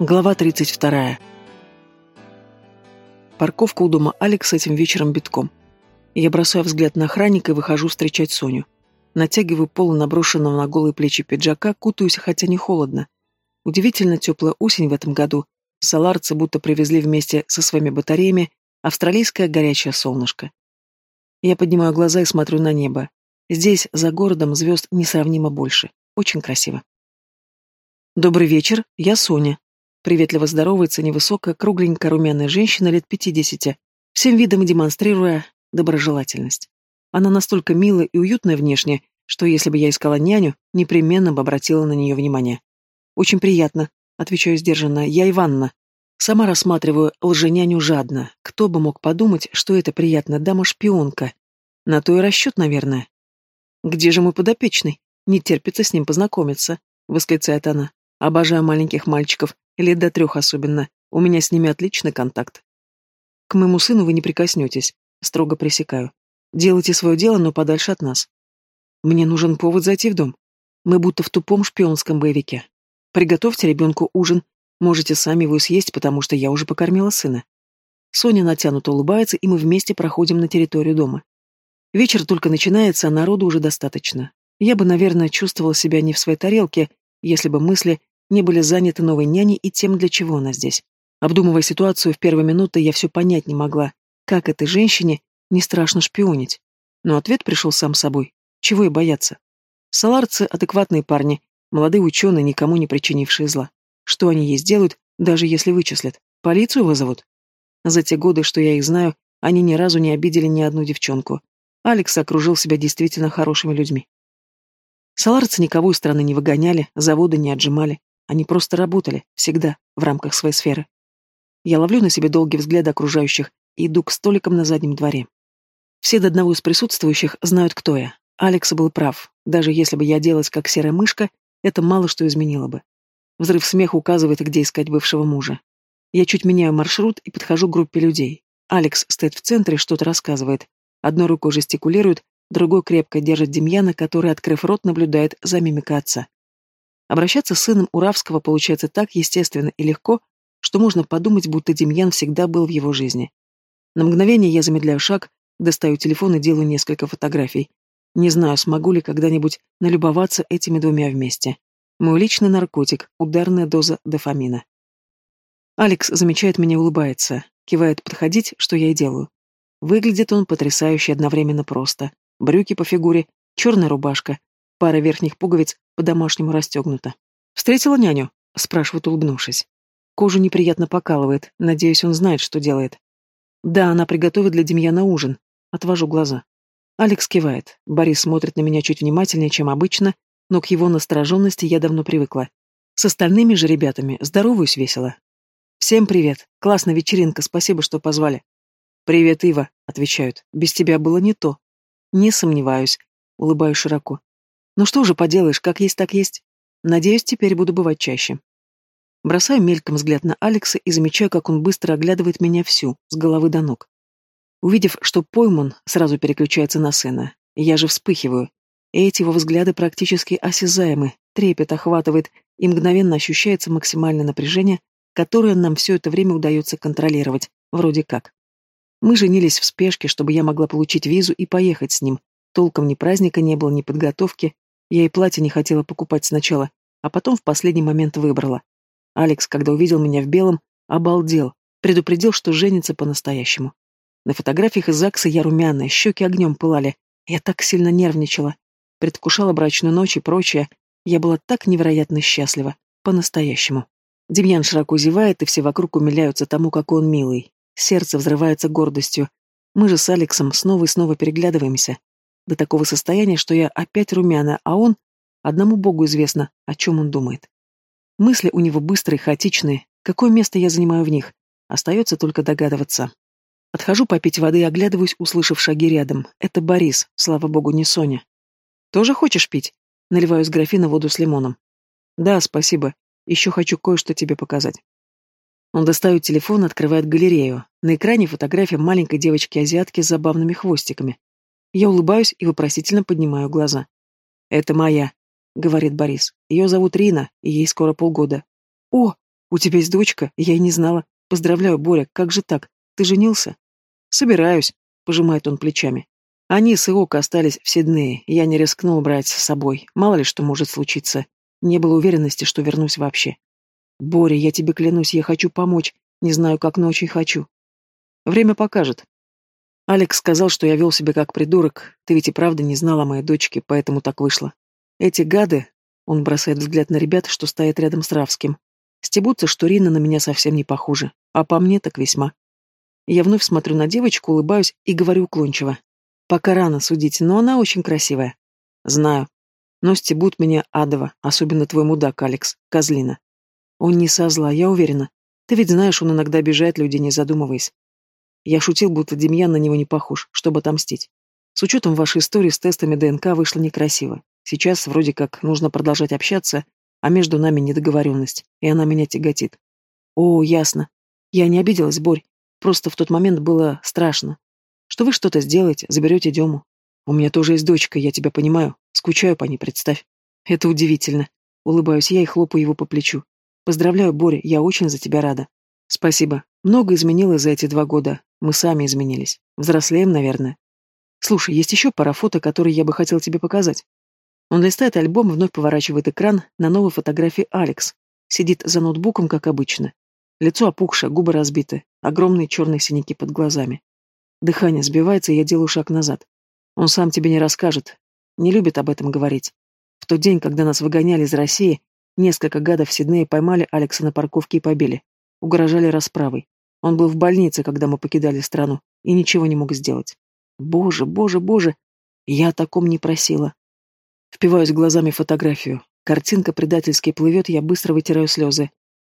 Глава 32. Парковка у дома Алекса этим вечером битком. Я бросаю взгляд на охранника и выхожу встречать Соню. Натягиваю полу наброшенного на голые плечи пиджака, кутаюсь, хотя не холодно. Удивительно теплая осень в этом году. Саларцы будто привезли вместе со своими батареями австралийское горячее солнышко. Я поднимаю глаза и смотрю на небо. Здесь, за городом, звезд несравнимо больше. Очень красиво. «Добрый вечер, я Соня», Приветливо здоровается невысокая, кругленькая румяная женщина лет пятидесяти, всем видом демонстрируя доброжелательность. Она настолько милая и уютная внешне, что если бы я искала няню, непременно бы обратила на нее внимание. «Очень приятно», — отвечаю сдержанно, — «я Иванна». Сама рассматриваю лженяню жадно. Кто бы мог подумать, что это приятная дама-шпионка? На то и расчет, наверное. «Где же мой подопечный? Не терпится с ним познакомиться», — восклицает она. «Обожаю маленьких мальчиков, Лет до трех особенно. У меня с ними отличный контакт. К моему сыну вы не прикоснетесь. Строго пресекаю. Делайте свое дело, но подальше от нас. Мне нужен повод зайти в дом. Мы будто в тупом шпионском боевике. Приготовьте ребенку ужин. Можете сами его съесть, потому что я уже покормила сына. Соня натянуто улыбается, и мы вместе проходим на территорию дома. Вечер только начинается, а народу уже достаточно. Я бы, наверное, чувствовала себя не в своей тарелке, если бы мысли не были заняты новой няней и тем, для чего она здесь. Обдумывая ситуацию в первые минуты, я все понять не могла, как этой женщине не страшно шпионить. Но ответ пришел сам собой. Чего и бояться? Саларцы — адекватные парни, молодые ученые, никому не причинившие зла. Что они ей сделают, даже если вычислят? Полицию вызовут? За те годы, что я их знаю, они ни разу не обидели ни одну девчонку. Алекс окружил себя действительно хорошими людьми. Саларцы никого из страны не выгоняли, заводы не отжимали. Они просто работали, всегда, в рамках своей сферы. Я ловлю на себе долгий взгляд окружающих и иду к столикам на заднем дворе. Все до одного из присутствующих знают, кто я. Алекс был прав. Даже если бы я оделась как серая мышка, это мало что изменило бы. Взрыв смеха указывает, где искать бывшего мужа. Я чуть меняю маршрут и подхожу к группе людей. Алекс стоит в центре, что-то рассказывает. Одной рукой жестикулирует, другой крепко держит Демьяна, который, открыв рот, наблюдает за мимикой отца. Обращаться с сыном Уравского получается так естественно и легко, что можно подумать, будто Демьян всегда был в его жизни. На мгновение я замедляю шаг, достаю телефон и делаю несколько фотографий. Не знаю, смогу ли когда-нибудь налюбоваться этими двумя вместе. Мой личный наркотик, ударная доза дофамина. Алекс замечает меня улыбается, кивает подходить, что я и делаю. Выглядит он потрясающе одновременно просто. Брюки по фигуре, черная рубашка, Пара верхних пуговиц по-домашнему расстегнута. «Встретила няню?» — спрашивает, улыбнувшись. Кожу неприятно покалывает. Надеюсь, он знает, что делает. «Да, она приготовит для Демьяна ужин». Отвожу глаза. Алекс кивает. Борис смотрит на меня чуть внимательнее, чем обычно, но к его настороженности я давно привыкла. С остальными же ребятами здороваюсь весело. «Всем привет. Классная вечеринка, спасибо, что позвали». «Привет, Ива», — отвечают. «Без тебя было не то». «Не сомневаюсь», — улыбаюсь широко. Ну что же поделаешь, как есть, так есть. Надеюсь, теперь буду бывать чаще. Бросаю мельком взгляд на Алекса и замечаю, как он быстро оглядывает меня всю, с головы до ног. Увидев, что пойман, сразу переключается на сына. Я же вспыхиваю. Эти его взгляды практически осязаемы, трепет охватывает, и мгновенно ощущается максимальное напряжение, которое нам все это время удается контролировать, вроде как. Мы женились в спешке, чтобы я могла получить визу и поехать с ним. Толком ни праздника не было, ни подготовки, я и платье не хотела покупать сначала, а потом в последний момент выбрала. Алекс, когда увидел меня в белом, обалдел, предупредил, что женится по-настоящему. На фотографиях из ЗАГСа я румяная, щеки огнем пылали. Я так сильно нервничала. Предвкушала брачную ночь и прочее. Я была так невероятно счастлива. По-настоящему. Демьян широко зевает, и все вокруг умиляются тому, какой он милый. Сердце взрывается гордостью. Мы же с Алексом снова и снова переглядываемся до такого состояния, что я опять румяна, а он... Одному богу известно, о чем он думает. Мысли у него быстрые, хаотичные. Какое место я занимаю в них? Остается только догадываться. Отхожу попить воды и оглядываюсь, услышав шаги рядом. Это Борис, слава богу, не Соня. «Тоже хочешь пить?» Наливаю из графина воду с лимоном. «Да, спасибо. Еще хочу кое-что тебе показать». Он достает телефон, открывает галерею. На экране фотография маленькой девочки-азиатки с забавными хвостиками. Я улыбаюсь и вопросительно поднимаю глаза. «Это моя», — говорит Борис. «Ее зовут Рина, и ей скоро полгода». «О!» У тебя есть дочка? Я и не знала. Поздравляю, Боря, как же так? Ты женился? Собираюсь, пожимает он плечами. Они с Иока остались в Сиднее, я не рискнул брать с собой, мало ли что может случиться. Не было уверенности, что вернусь вообще. Боря, я тебе клянусь, я хочу помочь, не знаю как, но очень хочу. Время покажет. Алекс сказал, что я вел себя как придурок, ты ведь и правда не знала о моей дочке, поэтому так вышло. Эти гады, он бросает взгляд на ребят, что стоят рядом с Равским, стебутся, что Рина на меня совсем не похожа, а по мне так весьма. Я вновь смотрю на девочку, улыбаюсь и говорю уклончиво. Пока рано судить, но она очень красивая. Знаю. Но стебут меня адово, особенно твой мудак, Алекс, козлина. Он не со зла, я уверена. Ты ведь знаешь, он иногда обижает людей, не задумываясь. Я шутил, будто Демьян на него не похож, чтобы отомстить. С учетом вашей истории с тестами ДНК вышло некрасиво. Сейчас вроде как нужно продолжать общаться, а между нами недоговоренность, и она меня тяготит. О, ясно. Я не обиделась, Борь. Просто в тот момент было страшно что вы что-то сделаете, заберете Дему. У меня тоже есть дочка, я тебя понимаю. Скучаю по ней, представь. Это удивительно. Улыбаюсь я и хлопаю его по плечу. Поздравляю, Боря, я очень за тебя рада. Спасибо. Много изменилось за эти два года. Мы сами изменились. Взрослеем, наверное. Слушай, есть еще пара фото, которые я бы хотел тебе показать. Он листает альбом, вновь поворачивает экран на новой фотографии Алекс. Сидит за ноутбуком, как обычно. Лицо опухшее, губы разбиты, огромные черные синяки под глазами. Дыхание сбивается, и я делаю шаг назад. Он сам тебе не расскажет. Не любит об этом говорить. В тот день, когда нас выгоняли из России, несколько гадов в Сиднее поймали Алекса на парковке и побили. Угрожали расправой. Он был в больнице, когда мы покидали страну, и ничего не мог сделать. Боже, боже, боже, я о таком не просила. Впиваюсь глазами в фотографию. Картинка предательски плывет, я быстро вытираю слезы.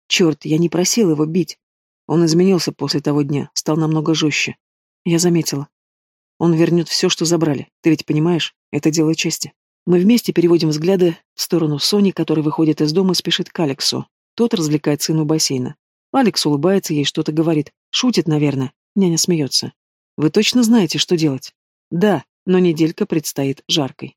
Черт, я не просил его бить. Он изменился после того дня, стал намного жестче. Я заметила. Он вернет все, что забрали. Ты ведь понимаешь? Это дело чести. Мы вместе переводим взгляды в сторону Сони, которая выходит из дома и спешит к Алексу. Тот развлекает сыну бассейна. Алекс улыбается, ей что-то говорит. Шутит, наверное. Няня смеется. Вы точно знаете, что делать? Да, но неделька предстоит жаркой.